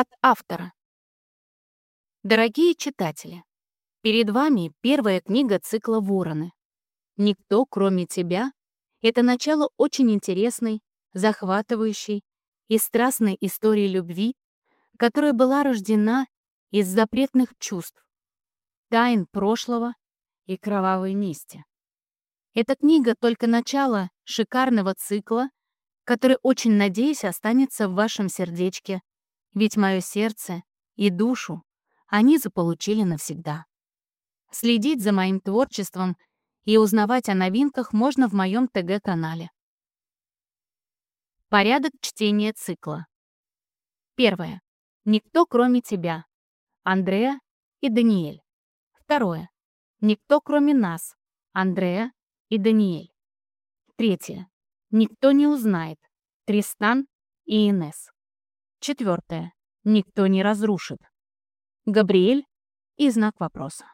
От автора. Дорогие читатели, перед вами первая книга цикла «Вороны». «Никто, кроме тебя» — это начало очень интересной, захватывающей и страстной истории любви, которая была рождена из запретных чувств, тайн прошлого и кровавой мести. Эта книга — только начало шикарного цикла, который, очень надеюсь, останется в вашем сердечке, ведь мое сердце и душу они заполучили навсегда. Следить за моим творчеством и узнавать о новинках можно в моем ТГ-канале. Порядок чтения цикла. Первое. Никто, кроме тебя. Андреа и Даниэль. Второе. Никто, кроме нас. Андреа и Даниэль. Третье. Никто не узнает. Тристан и Инес. Четвертое. Никто не разрушит. Габриэль и знак вопроса.